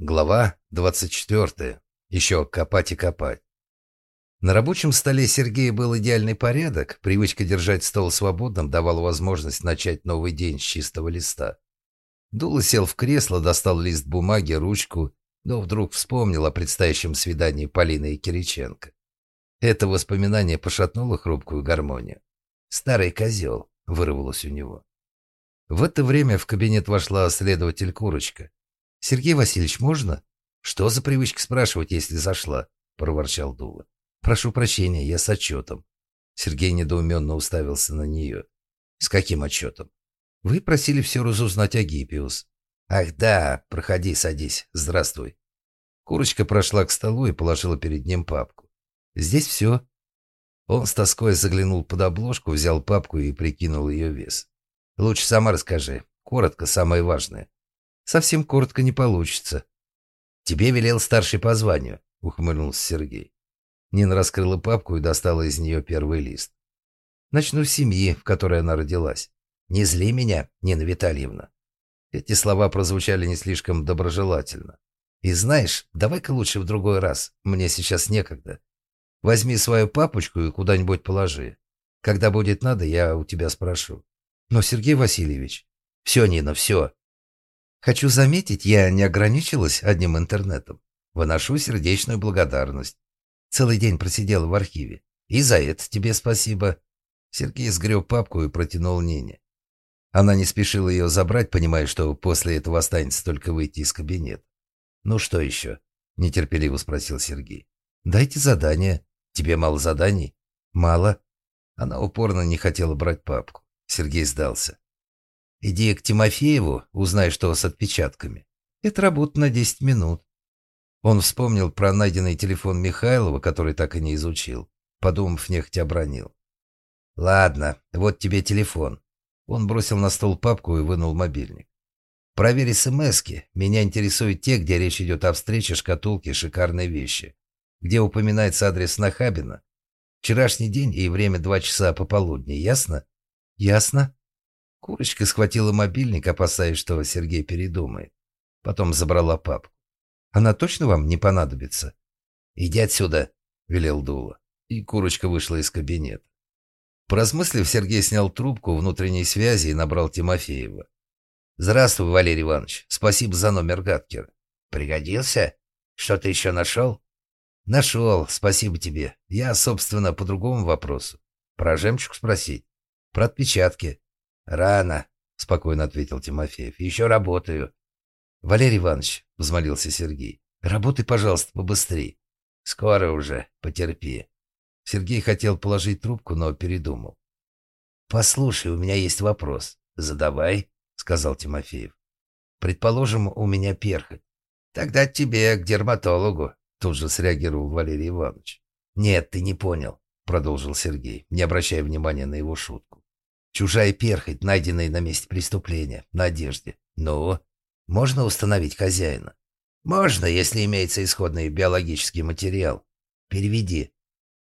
Глава 24. Еще копать и копать. На рабочем столе Сергея был идеальный порядок. Привычка держать стол свободным давала возможность начать новый день с чистого листа. Дула сел в кресло, достал лист бумаги, ручку, но вдруг вспомнил о предстоящем свидании Полины и Кириченко. Это воспоминание пошатнуло хрупкую гармонию. «Старый козел», — вырвалось у него. В это время в кабинет вошла следователь Курочка. «Сергей Васильевич, можно?» «Что за привычка спрашивать, если зашла?» – проворчал Дула. «Прошу прощения, я с отчетом». Сергей недоуменно уставился на нее. «С каким отчетом?» «Вы просили все разузнать о Гиппиус». «Ах да, проходи, садись. Здравствуй». Курочка прошла к столу и положила перед ним папку. «Здесь все». Он с тоской заглянул под обложку, взял папку и прикинул ее вес. «Лучше сама расскажи. Коротко, самое важное». Совсем коротко не получится. Тебе велел старший по званию, ухмыльнулся Сергей. Нина раскрыла папку и достала из нее первый лист. Начну с семьи, в которой она родилась. Не зли меня, Нина Витальевна. Эти слова прозвучали не слишком доброжелательно. И знаешь, давай-ка лучше в другой раз. Мне сейчас некогда. Возьми свою папочку и куда-нибудь положи. Когда будет надо, я у тебя спрошу. Но, Сергей Васильевич... Все, Нина, все. Хочу заметить, я не ограничилась одним интернетом. Выношу сердечную благодарность. Целый день просидела в архиве. И за это тебе спасибо. Сергей сгреб папку и протянул Нине. Она не спешила ее забрать, понимая, что после этого останется только выйти из кабинета. «Ну что еще?» – нетерпеливо спросил Сергей. «Дайте задание. Тебе мало заданий?» «Мало». Она упорно не хотела брать папку. Сергей сдался. Иди к Тимофееву, узнай, что с отпечатками. Это работа на 10 минут. Он вспомнил про найденный телефон Михайлова, который так и не изучил. Подумав, нехотя обронил. «Ладно, вот тебе телефон». Он бросил на стол папку и вынул мобильник. «Проверь смски. Меня интересуют те, где речь идет о встрече шкатулки шикарной вещи. Где упоминается адрес Нахабина. Вчерашний день и время два часа пополудни. Ясно?» «Ясно», Курочка схватила мобильник, опасаясь, что Сергей передумает. Потом забрала папку. «Она точно вам не понадобится?» «Иди отсюда», — велел Дула. И Курочка вышла из кабинета. Поразмыслив, Сергей снял трубку внутренней связи и набрал Тимофеева. «Здравствуй, Валерий Иванович. Спасибо за номер Гаткера». «Пригодился? Что ты еще нашел?» «Нашел. Спасибо тебе. Я, собственно, по другому вопросу. Про жемчуг спросить. Про отпечатки. «Рано», — спокойно ответил Тимофеев. «Еще работаю». «Валерий Иванович», — взмолился Сергей, — «работай, пожалуйста, побыстрее». «Скоро уже, потерпи». Сергей хотел положить трубку, но передумал. «Послушай, у меня есть вопрос. Задавай», — сказал Тимофеев. «Предположим, у меня перхоть. Тогда тебе к дерматологу», — тут же среагировал Валерий Иванович. «Нет, ты не понял», — продолжил Сергей, не обращая внимания на его шутку. Чужая перхоть, найденная на месте преступления, на одежде. Ну, можно установить хозяина? Можно, если имеется исходный биологический материал. Переведи.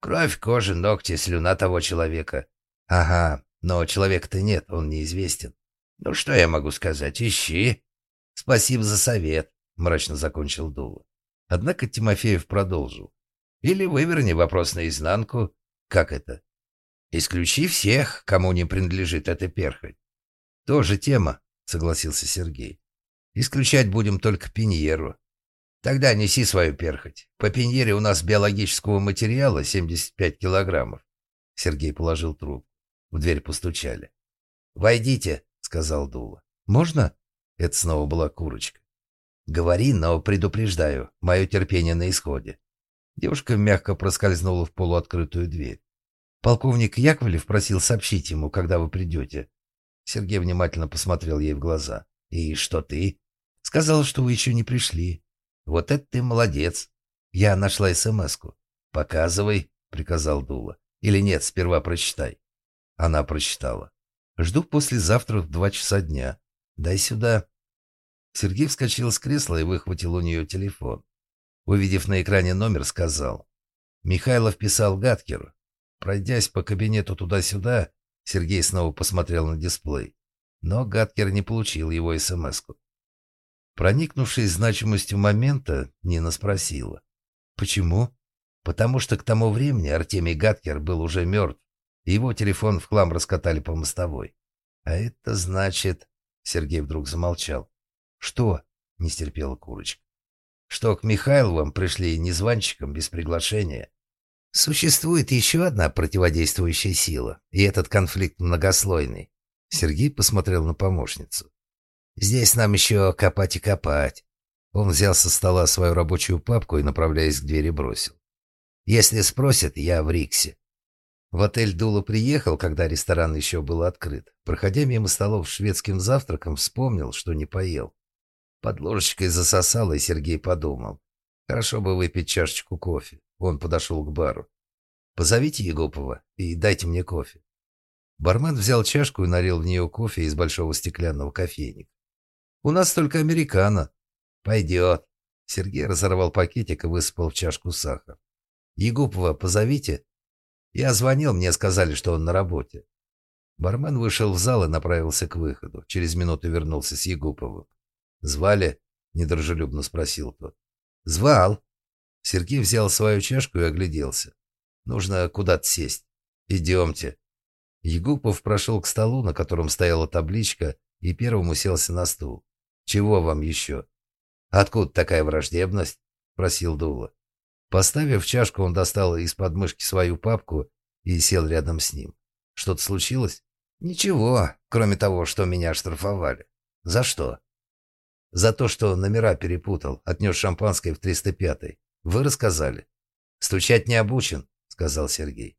Кровь, кожа, ногти, слюна того человека. Ага, но человека-то нет, он неизвестен. Ну, что я могу сказать? Ищи. Спасибо за совет, мрачно закончил Дула. Однако Тимофеев продолжил. Или выверни вопрос наизнанку. Как это? Исключи всех, кому не принадлежит эта перхоть. Тоже тема, согласился Сергей. Исключать будем только Пиньеру. Тогда неси свою перхоть. По Пиньере у нас биологического материала 75 килограммов. Сергей положил трубку. В дверь постучали. «Войдите», — сказал Дула. «Можно?» Это снова была курочка. «Говори, но предупреждаю, мое терпение на исходе». Девушка мягко проскользнула в полуоткрытую дверь. Полковник Яковлев просил сообщить ему, когда вы придете. Сергей внимательно посмотрел ей в глаза. «И что ты?» «Сказал, что вы еще не пришли». «Вот это ты молодец!» Я нашла СМС-ку. «Показывай», — приказал Дула. «Или нет, сперва прочитай». Она прочитала. «Жду послезавтра в два часа дня. Дай сюда». Сергей вскочил с кресла и выхватил у нее телефон. Увидев на экране номер, сказал. Михайлов писал Гаткеру. Пройдясь по кабинету туда-сюда, Сергей снова посмотрел на дисплей. Но Гаткер не получил его СМС-ку. Проникнувшись значимостью момента, Нина спросила. «Почему?» «Потому что к тому времени Артемий Гаткер был уже мертв, и его телефон в хлам раскатали по мостовой. А это значит...» Сергей вдруг замолчал. «Что?» — не стерпела курочка. «Что к Михайловым пришли незванчиком без приглашения. Существует еще одна противодействующая сила, и этот конфликт многослойный». Сергей посмотрел на помощницу. «Здесь нам еще копать и копать». Он взял со стола свою рабочую папку и, направляясь к двери, бросил. «Если спросят, я в Риксе». В отель Дула приехал, когда ресторан еще был открыт. Проходя мимо столов с шведским завтраком, вспомнил, что не поел. Под ложечкой засосало, и Сергей подумал. Хорошо бы выпить чашечку кофе. Он подошел к бару. «Позовите Егопова и дайте мне кофе». Бармен взял чашку и налил в нее кофе из большого стеклянного кофейника. «У нас только американо». «Пойдет». Сергей разорвал пакетик и высыпал в чашку сахар. «Егупова позовите». Я звонил, мне сказали, что он на работе. Бармен вышел в зал и направился к выходу. Через минуту вернулся с Егуповым. «Звали?» – недружелюбно спросил тот. «Звал». Сергей взял свою чашку и огляделся. «Нужно куда-то сесть. Идемте». Егупов прошел к столу, на котором стояла табличка, и первым уселся на стул. «Чего вам еще?» «Откуда такая враждебность?» – просил Дула. Поставив чашку, он достал из подмышки свою папку и сел рядом с ним. «Что-то случилось?» «Ничего, кроме того, что меня штрафовали». «За что?» «За то, что номера перепутал, отнес шампанское в 305-й. Вы рассказали». «Стучать не обучен», — сказал Сергей.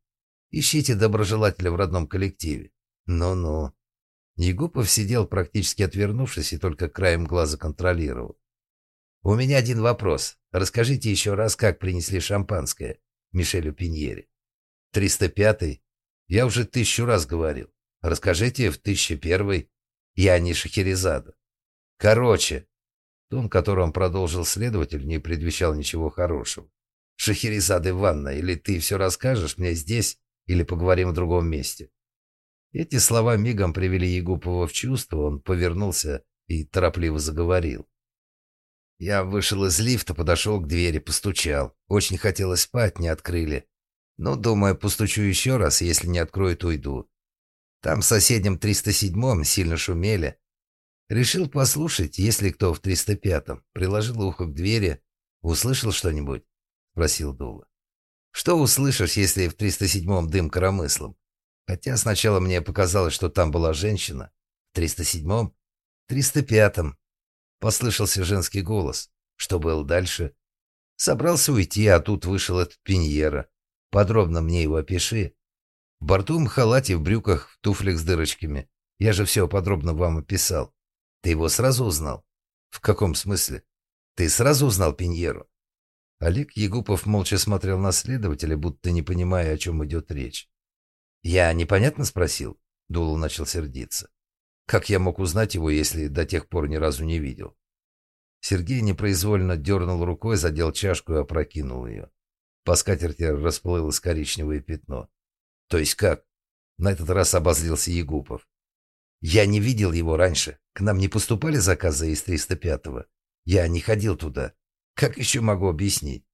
«Ищите доброжелателя в родном коллективе». «Ну-ну». Егупов сидел практически отвернувшись и только краем глаза контролировал. «У меня один вопрос. Расскажите еще раз, как принесли шампанское Мишелю Пиньере». «305-й? Я уже тысячу раз говорил. Расскажите в 1001-й. Я не Шахерезада. Короче». Тон, которым продолжил следователь, не предвещал ничего хорошего. «Шахерезада Ивановна, или ты все расскажешь мне здесь, или поговорим в другом месте?» Эти слова мигом привели Егупова в чувство, он повернулся и торопливо заговорил. Я вышел из лифта, подошел к двери, постучал. Очень хотелось спать, не открыли. Ну, думаю, постучу еще раз, если не откроют, уйду. Там в соседнем 307-м сильно шумели. Решил послушать, есть ли кто в 305-м. Приложил ухо к двери. «Услышал что-нибудь?» — спросил Дула. «Что услышишь, если в 307-м дым коромыслом? Хотя сначала мне показалось, что там была женщина. В 307-м? 305-м. Послышался женский голос. Что было дальше? Собрался уйти, а тут вышел этот Пиньера. Подробно мне его опиши. В борту в халате, в брюках, в туфлях с дырочками. Я же все подробно вам описал. Ты его сразу узнал? В каком смысле? Ты сразу узнал Пиньеру? Олег Егупов молча смотрел на следователя, будто не понимая, о чем идет речь. «Я непонятно спросил?» Дула начал сердиться. Как я мог узнать его, если до тех пор ни разу не видел? Сергей непроизвольно дернул рукой, задел чашку и опрокинул ее. По скатерти расплылось коричневое пятно. То есть как? На этот раз обозлился Егупов. Я не видел его раньше. К нам не поступали заказы из 305-го. Я не ходил туда. Как еще могу объяснить?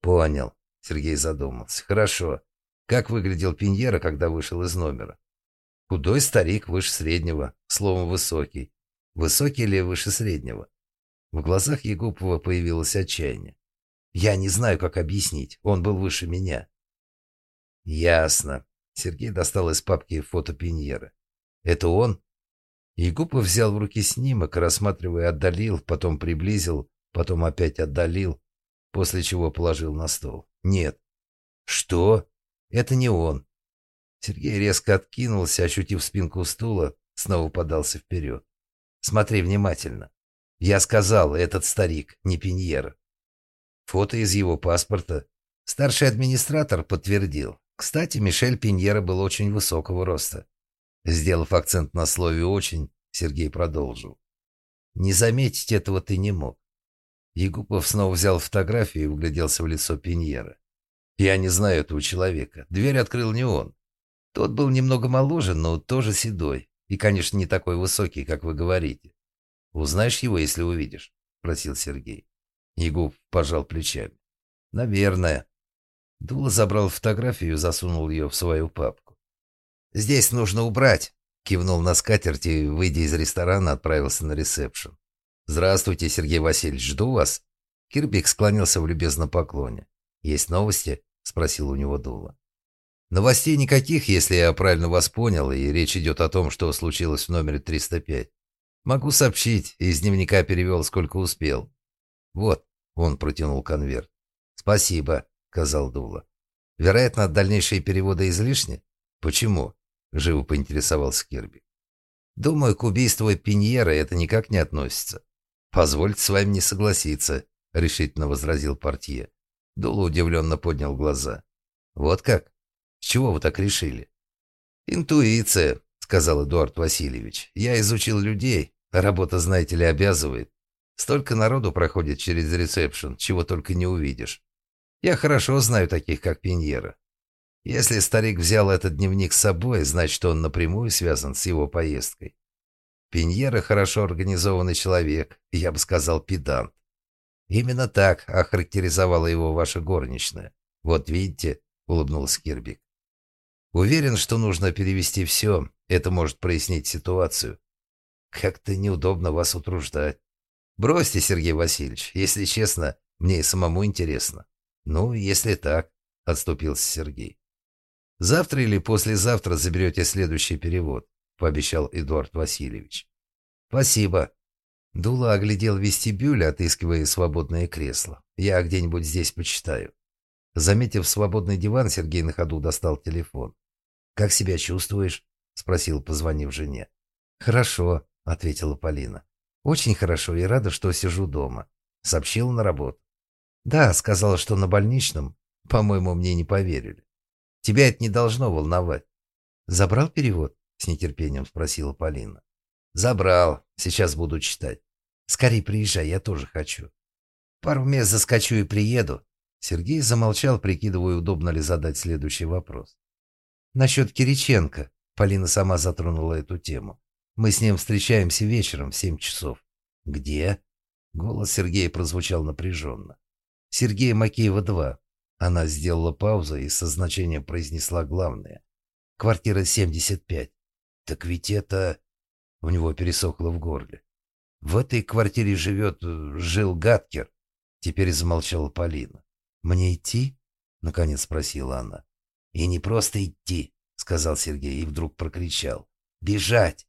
Понял. Сергей задумался. Хорошо. Как выглядел Пиньера, когда вышел из номера? Худой старик, выше среднего, словом, высокий. Высокий или выше среднего? В глазах Егупова появилось отчаяние. Я не знаю, как объяснить. Он был выше меня. Ясно. Сергей достал из папки фото Пиньера. Это он? Егупов взял в руки снимок, рассматривая, отдалил, потом приблизил, потом опять отдалил, после чего положил на стол. Нет. Что? Это не он. Сергей резко откинулся, ощутив спинку стула, снова подался вперед. «Смотри внимательно. Я сказал, этот старик, не Пиньера. Фото из его паспорта. Старший администратор подтвердил. Кстати, Мишель Пиньера был очень высокого роста. Сделав акцент на слове «очень», Сергей продолжил. «Не заметить этого ты не мог». Егупов снова взял фотографию и вгляделся в лицо Пиньера. «Я не знаю этого человека. Дверь открыл не он. Тот был немного моложе, но тоже седой. И, конечно, не такой высокий, как вы говорите. Узнаешь его, если увидишь?» – спросил Сергей. Егов пожал плечами. «Наверное». Дула забрал фотографию и засунул ее в свою папку. «Здесь нужно убрать», – кивнул на скатерть и, выйдя из ресторана, отправился на ресепшн. «Здравствуйте, Сергей Васильевич, жду вас». Кирбик склонился в любезном поклоне. «Есть новости?» – спросил у него Дула. «Новостей никаких, если я правильно вас понял, и речь идет о том, что случилось в номере 305. Могу сообщить, из дневника перевел, сколько успел. Вот, он протянул конверт. Спасибо, сказал Дула. Вероятно, дальнейшие переводы излишни? Почему? Живо поинтересовался Кирби. Думаю, к убийству Пиньера это никак не относится. Позвольте с вами не согласиться, решительно возразил портье. Дула удивленно поднял глаза. Вот как? С чего вы так решили? Интуиция, сказал Эдуард Васильевич. Я изучил людей, работа, знаете ли, обязывает. Столько народу проходит через ресепшн, чего только не увидишь. Я хорошо знаю таких, как Пиньера. Если старик взял этот дневник с собой, значит, он напрямую связан с его поездкой. Пиньера хорошо организованный человек, я бы сказал, педант. Именно так охарактеризовала его ваша горничная. Вот видите, улыбнулся Кирбик. Уверен, что нужно перевести все. Это может прояснить ситуацию. Как-то неудобно вас утруждать. Бросьте, Сергей Васильевич. Если честно, мне и самому интересно. Ну, если так, отступился Сергей. Завтра или послезавтра заберете следующий перевод, пообещал Эдуард Васильевич. Спасибо. Дула оглядел вестибюль, отыскивая свободное кресло. Я где-нибудь здесь почитаю. Заметив свободный диван, Сергей на ходу достал телефон. «Как себя чувствуешь?» — спросил, позвонив жене. «Хорошо», — ответила Полина. «Очень хорошо и рада, что сижу дома», — сообщила на работу. «Да», — сказала, что на больничном. По-моему, мне не поверили. «Тебя это не должно волновать». «Забрал перевод?» — с нетерпением спросила Полина. «Забрал. Сейчас буду читать. Скорей приезжай, я тоже хочу». «Пару мест заскочу и приеду». Сергей замолчал, прикидывая, удобно ли задать следующий вопрос. Насчет Кириченко. Полина сама затронула эту тему. Мы с ним встречаемся вечером в семь часов. Где? Голос Сергея прозвучал напряженно. Сергея Макеева, 2. Она сделала паузу и со значением произнесла главное. Квартира 75. Так ведь это... У него пересохло в горле. В этой квартире живет... жил Гаткер. Теперь замолчала Полина. «Мне идти?» — наконец спросила она. «И не просто идти», — сказал Сергей и вдруг прокричал. «Бежать!